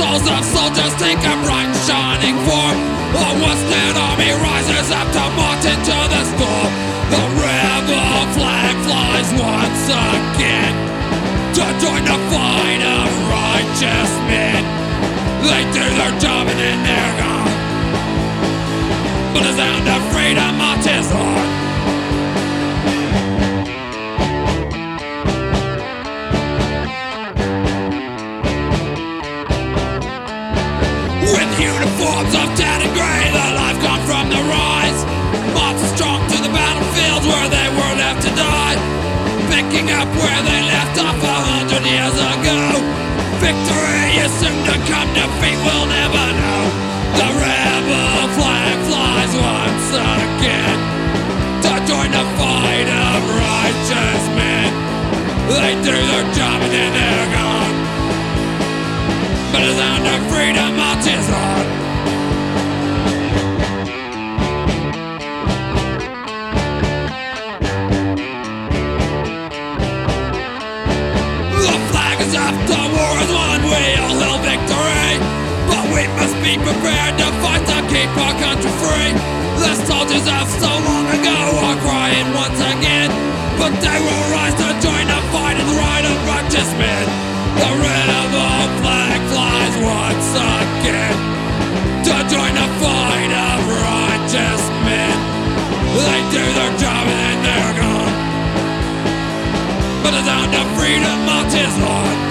Files of soldiers take a bright shining form A Western army rises up to march into the storm. The rebel flag flies once again. To join the fight of righteous men. They do their job and then they're gone But the sound of freedom marches on With uniforms of tan and gray, the life gone from the rise. Marching strong to the battlefields where they were left to die. Picking up where they left off a hundred years ago. Victory is soon to come, defeat we'll never know. The rebel flag flies once again to join the fight of righteous men. They do their job and then they're gone. But the sound of freedom marches all hail victory. But we must be prepared to fight to keep our country free. The soldiers of so long ago are crying once again. But they will rise to join the fight in the right of righteous men. The rebel flag flies once again to join the fight of righteous men. They do their job and then they're gone. But the sound of freedom marches on.